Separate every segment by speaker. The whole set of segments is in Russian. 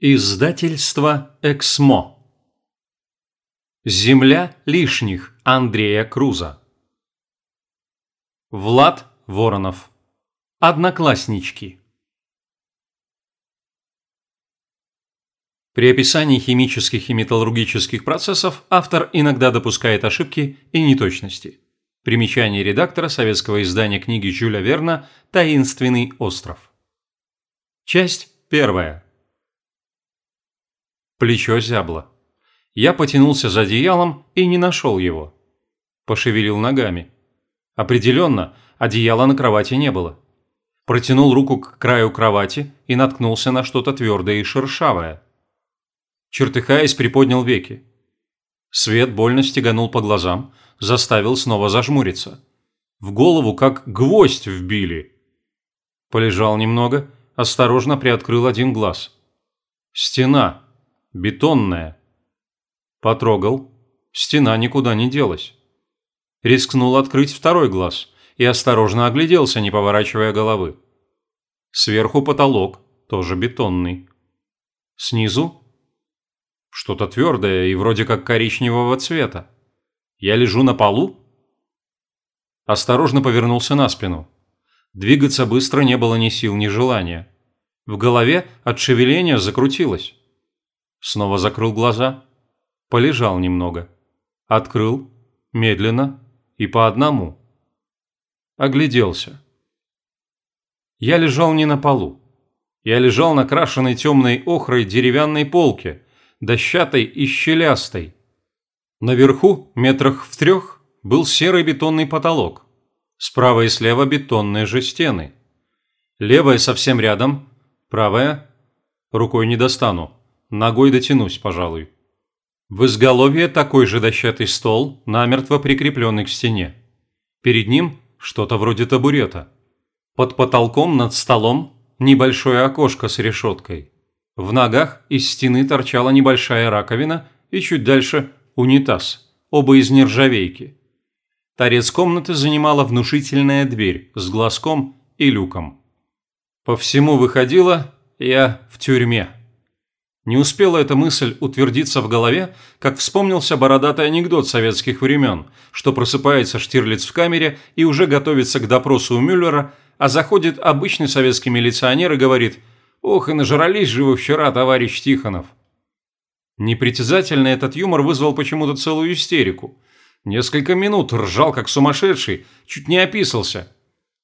Speaker 1: Издательство «Эксмо». Земля лишних Андрея Круза. Влад Воронов. Однокласснички. При описании химических и металлургических процессов автор иногда допускает ошибки и неточности. Примечание редактора советского издания книги Жюля Верна «Таинственный остров». Часть первая. Плечо зябло. Я потянулся за одеялом и не нашел его. Пошевелил ногами. Определенно, одеяла на кровати не было. Протянул руку к краю кровати и наткнулся на что-то твердое и шершавое. Чертыхаясь, приподнял веки. Свет больно стеганул по глазам, заставил снова зажмуриться. В голову как гвоздь вбили. Полежал немного, осторожно приоткрыл один глаз. Стена бетонная. Потрогал, стена никуда не делась. Рискнул открыть второй глаз и осторожно огляделся, не поворачивая головы. Сверху потолок, тоже бетонный. Снизу что-то твердое и вроде как коричневого цвета. Я лежу на полу? Осторожно повернулся на спину. Двигаться быстро не было ни сил, ни желания. В голове от шевеления закрутилось. Снова закрыл глаза. Полежал немного. Открыл. Медленно. И по одному. Огляделся. Я лежал не на полу. Я лежал на крашенной темной охрой деревянной полке, дощатой и щелястой. Наверху, метрах в трех, был серый бетонный потолок. Справа и слева бетонные же стены. Левая совсем рядом, правая рукой не достану. Ногой дотянусь, пожалуй. В изголовье такой же дощатый стол, намертво прикрепленный к стене. Перед ним что-то вроде табурета. Под потолком над столом небольшое окошко с решеткой. В ногах из стены торчала небольшая раковина и чуть дальше унитаз, оба из нержавейки. Торец комнаты занимала внушительная дверь с глазком и люком. По всему выходило, я в тюрьме. Не успела эта мысль утвердиться в голове, как вспомнился бородатый анекдот советских времен, что просыпается Штирлиц в камере и уже готовится к допросу у Мюллера, а заходит обычный советский милиционер и говорит «Ох, и нажрались же вы вчера, товарищ Тихонов». Непритязательно этот юмор вызвал почему-то целую истерику. Несколько минут ржал как сумасшедший, чуть не описался.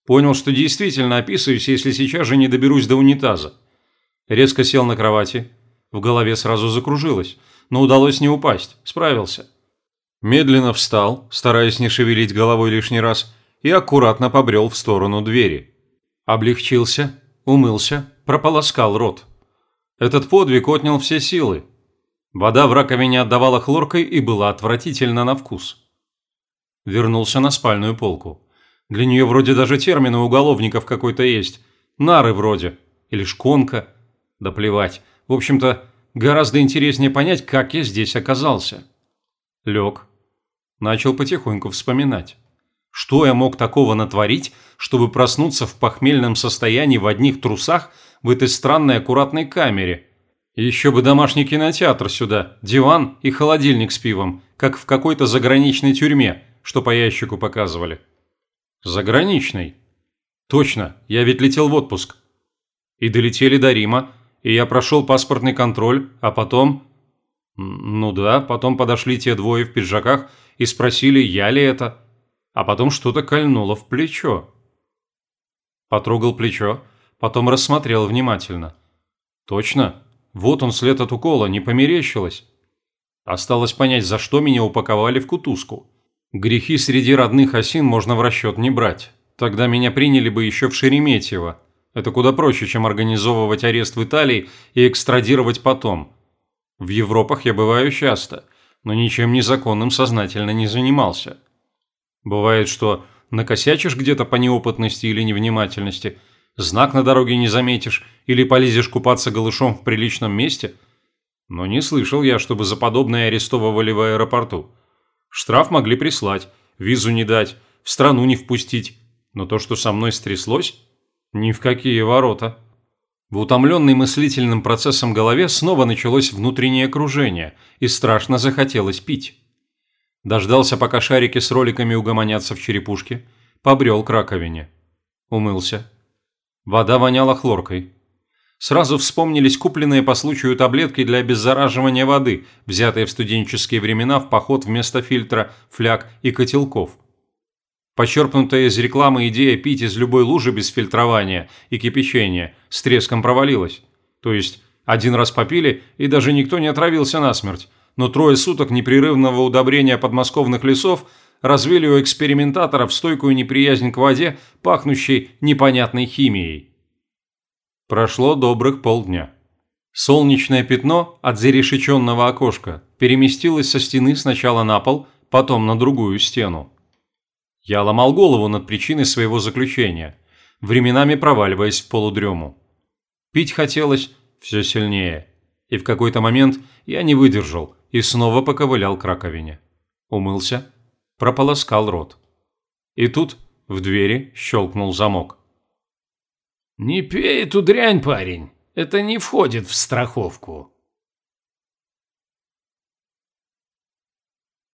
Speaker 1: Понял, что действительно описываюсь, если сейчас же не доберусь до унитаза. Резко сел на кровати, в голове сразу закружилось, но удалось не упасть, справился. Медленно встал, стараясь не шевелить головой лишний раз, и аккуратно побрел в сторону двери. Облегчился, умылся, прополоскал рот. Этот подвиг отнял все силы. Вода в раковине отдавала хлоркой и была отвратительна на вкус. Вернулся на спальную полку. Для нее вроде даже термин у уголовников какой-то есть. Нары вроде. Или шконка. Да плевать. В общем-то, гораздо интереснее понять, как я здесь оказался. Лег. Начал потихоньку вспоминать. Что я мог такого натворить, чтобы проснуться в похмельном состоянии в одних трусах в этой странной аккуратной камере? Еще бы домашний кинотеатр сюда, диван и холодильник с пивом, как в какой-то заграничной тюрьме, что по ящику показывали. Заграничный? Точно, я ведь летел в отпуск. И долетели до Рима, и я прошел паспортный контроль, а потом... Ну да, потом подошли те двое в пиджаках и спросили, я ли это. А потом что-то кольнуло в плечо. Потрогал плечо, потом рассмотрел внимательно. Точно, вот он след от укола, не померещилось. Осталось понять, за что меня упаковали в кутузку. Грехи среди родных осин можно в расчет не брать. Тогда меня приняли бы еще в Шереметьево. Это куда проще, чем организовывать арест в Италии и экстрадировать потом. В Европах я бываю часто, но ничем незаконным сознательно не занимался. Бывает, что накосячишь где-то по неопытности или невнимательности, знак на дороге не заметишь или полезешь купаться голышом в приличном месте. Но не слышал я, чтобы за подобное арестовывали в аэропорту. Штраф могли прислать, визу не дать, в страну не впустить. Но то, что со мной стряслось, ни в какие ворота. В утомленной мыслительным процессом голове снова началось внутреннее окружение, и страшно захотелось пить. Дождался, пока шарики с роликами угомонятся в черепушке, побрел к раковине. Умылся. Вода воняла хлоркой. Сразу вспомнились купленные по случаю таблетки для обеззараживания воды, взятые в студенческие времена в поход вместо фильтра, фляг и котелков. Почерпнутая из рекламы идея пить из любой лужи без фильтрования и кипячения с треском провалилась. То есть один раз попили, и даже никто не отравился насмерть, но трое суток непрерывного удобрения подмосковных лесов развили у экспериментаторов стойкую неприязнь к воде, пахнущей непонятной химией. Прошло добрых полдня. Солнечное пятно от зарешеченного окошка переместилось со стены сначала на пол, потом на другую стену. Я ломал голову над причиной своего заключения, временами проваливаясь в полудрему. Пить хотелось все сильнее, и в какой-то момент я не выдержал и снова поковылял к раковине. Умылся, прополоскал рот. И тут в двери щелкнул замок.
Speaker 2: «Не пей эту дрянь, парень, это не входит в страховку»,